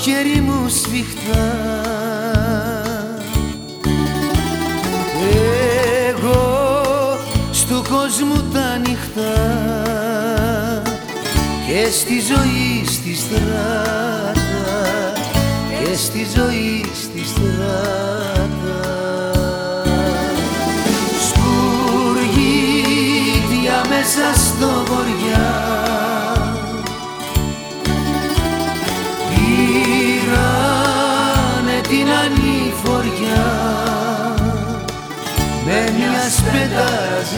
χέρι μου σφιχτά. Εγώ στου κόσμου τα νυχτά και στη ζωή στη στράτα και στη ζωή στη στράτα. Σπουργίτια μέσα στο την ανηφοριά. Με μια σπεντάρας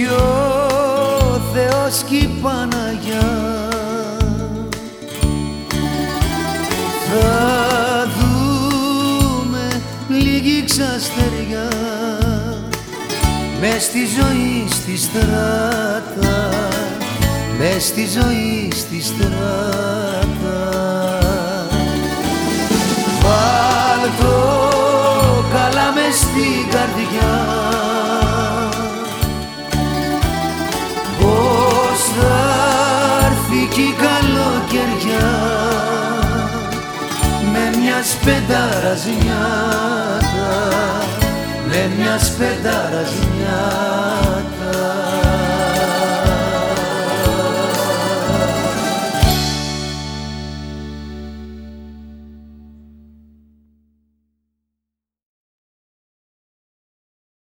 Έχει ο Θεός και η Παναγιά. Θα δούμε λίγη ξαστεριά Μες στη ζωή στη στράτα. Μες στη ζωή στη στράτα έρθει κι η καλοκαιριά με μια σπεντάρας νιάτα με μια σπεντάρας νιάτα